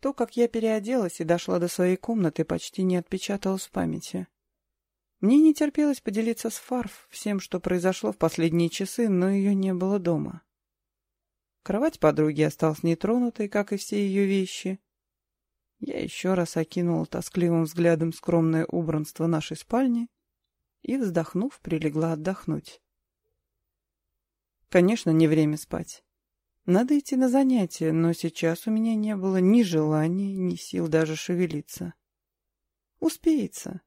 То, как я переоделась и дошла до своей комнаты, почти не отпечаталось в памяти. Мне не терпелось поделиться с Фарф всем, что произошло в последние часы, но ее не было дома. Кровать подруги осталась нетронутой, как и все ее вещи. Я еще раз окинула тоскливым взглядом скромное убранство нашей спальни и, вздохнув, прилегла отдохнуть. Конечно, не время спать. Надо идти на занятия, но сейчас у меня не было ни желания, ни сил даже шевелиться. Успеется.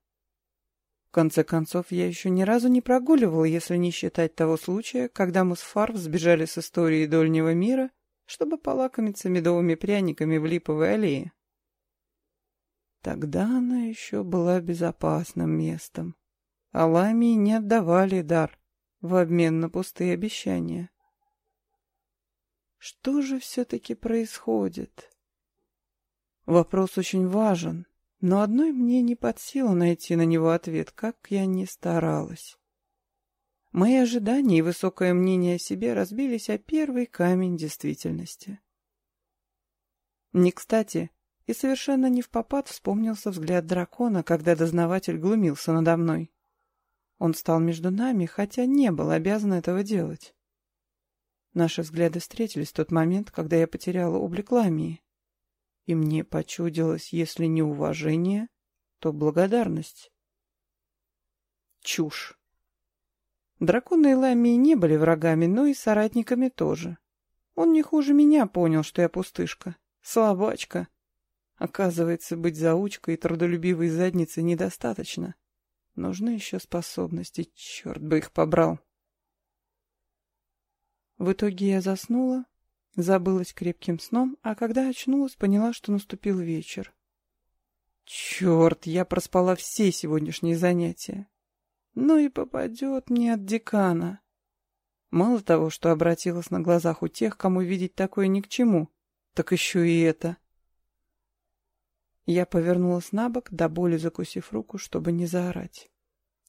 В конце концов, я еще ни разу не прогуливала, если не считать того случая, когда мы с Фарв сбежали с истории Дольнего мира, чтобы полакомиться медовыми пряниками в Липовой аллее. Тогда она еще была безопасным местом. А Ламии не отдавали дар в обмен на пустые обещания. Что же все-таки происходит? Вопрос очень важен, но одной мне не под силу найти на него ответ, как я ни старалась. Мои ожидания и высокое мнение о себе разбились о первый камень действительности. Не кстати, и совершенно не в попад вспомнился взгляд дракона, когда дознаватель глумился надо мной. Он стал между нами, хотя не был обязан этого делать. Наши взгляды встретились в тот момент, когда я потеряла облик Ламии. И мне почудилось, если не уважение, то благодарность. Чушь. Драконы и Ламии не были врагами, но и соратниками тоже. Он не хуже меня понял, что я пустышка, слабачка. Оказывается, быть заучкой и трудолюбивой задницей недостаточно. Нужны еще способности, черт бы их побрал. В итоге я заснула, забылась крепким сном, а когда очнулась, поняла, что наступил вечер. Черт, я проспала все сегодняшние занятия. Ну и попадет мне от декана. Мало того, что обратилась на глазах у тех, кому видеть такое ни к чему, так еще и это. Я повернулась на бок, до боли закусив руку, чтобы не заорать.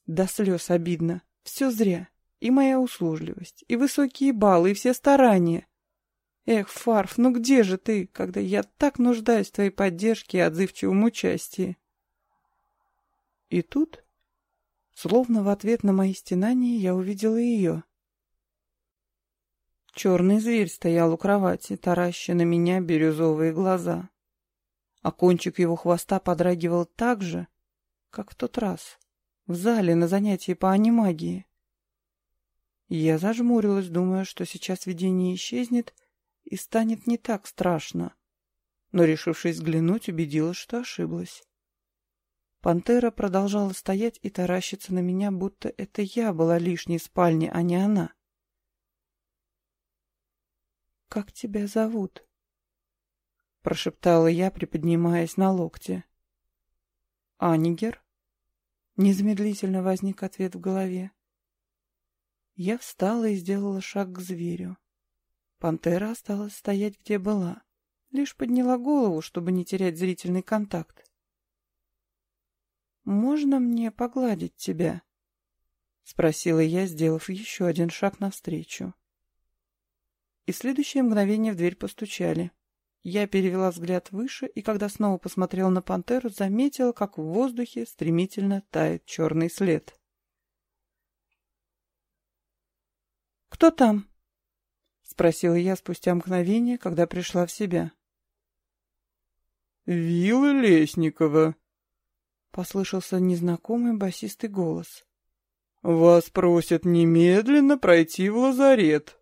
До слез обидно. Все зря. И моя услужливость, и высокие баллы, и все старания. Эх, Фарф, ну где же ты, когда я так нуждаюсь в твоей поддержке и отзывчивом участии? И тут, словно в ответ на мои стенания, я увидела ее. Черный зверь стоял у кровати, тараща на меня бирюзовые глаза. А кончик его хвоста подрагивал так же, как в тот раз, в зале на занятии по анимагии. Я зажмурилась, думая, что сейчас видение исчезнет и станет не так страшно. Но, решившись взглянуть, убедилась, что ошиблась. Пантера продолжала стоять и таращиться на меня, будто это я была лишней в спальне, а не она. «Как тебя зовут?» — прошептала я, приподнимаясь на локте. «Анигер?» Незамедлительно возник ответ в голове. Я встала и сделала шаг к зверю. Пантера осталась стоять, где была. Лишь подняла голову, чтобы не терять зрительный контакт. «Можно мне погладить тебя?» — спросила я, сделав еще один шаг навстречу. И в следующее мгновение в дверь постучали. Я перевела взгляд выше, и когда снова посмотрела на пантеру, заметила, как в воздухе стремительно тает черный след. «Кто там?» — спросила я спустя мгновение, когда пришла в себя. «Вилла Лесникова», — послышался незнакомый басистый голос. «Вас просят немедленно пройти в лазарет».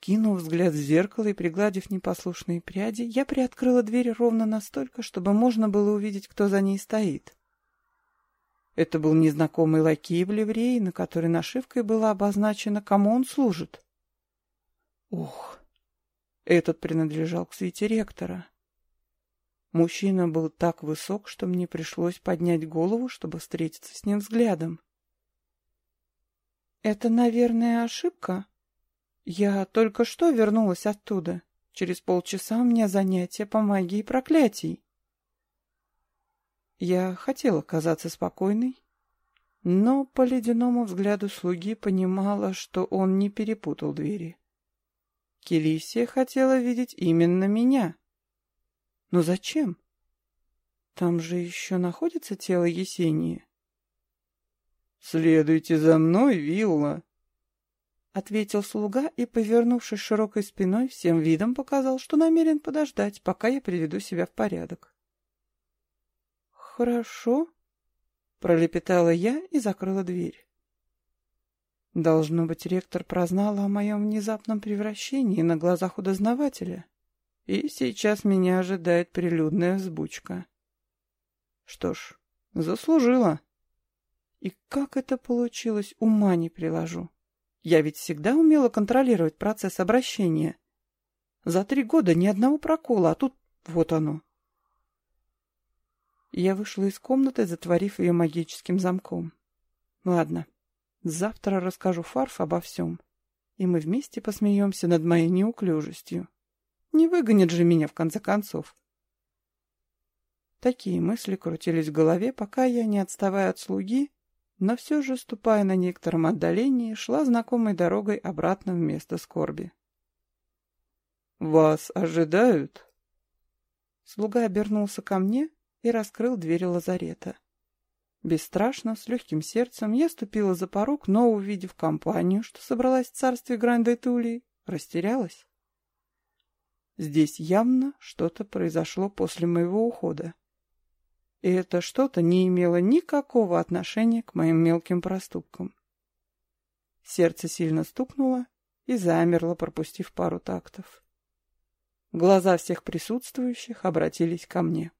Кинув взгляд в зеркало и пригладив непослушные пряди, я приоткрыла дверь ровно настолько, чтобы можно было увидеть, кто за ней стоит. Это был незнакомый лакей в ливреи, на которой нашивкой была обозначена, кому он служит. Ух, этот принадлежал к свите ректора. Мужчина был так высок, что мне пришлось поднять голову, чтобы встретиться с ним взглядом. «Это, наверное, ошибка? Я только что вернулась оттуда. Через полчаса у меня занятия по магии проклятий». Я хотела казаться спокойной, но по ледяному взгляду слуги понимала, что он не перепутал двери. Келисия хотела видеть именно меня, Но зачем? Там же еще находится тело Есении. «Следуйте за мной, Вилла!» Ответил слуга и, повернувшись широкой спиной, всем видом показал, что намерен подождать, пока я приведу себя в порядок. «Хорошо», — пролепетала я и закрыла дверь. Должно быть, ректор прознал о моем внезапном превращении на глазах у дознавателя, и сейчас меня ожидает прилюдная взбучка. Что ж, заслужила. И как это получилось, ума не приложу. Я ведь всегда умела контролировать процесс обращения. За три года ни одного прокола, а тут вот оно. Я вышла из комнаты, затворив ее магическим замком. Ладно, завтра расскажу Фарф обо всем, и мы вместе посмеемся над моей неуклюжестью. Не выгонит же меня, в конце концов. Такие мысли крутились в голове, пока я, не отставая от слуги, но все же, ступая на некотором отдалении, шла знакомой дорогой обратно в место скорби. «Вас ожидают?» Слуга обернулся ко мне и раскрыл двери лазарета. Бесстрашно, с легким сердцем, я ступила за порог, но, увидев компанию, что собралась в царстве Гранд-Этулии, растерялась. Здесь явно что-то произошло после моего ухода. И это что-то не имело никакого отношения к моим мелким проступкам. Сердце сильно стукнуло и замерло, пропустив пару тактов. Глаза всех присутствующих обратились ко мне.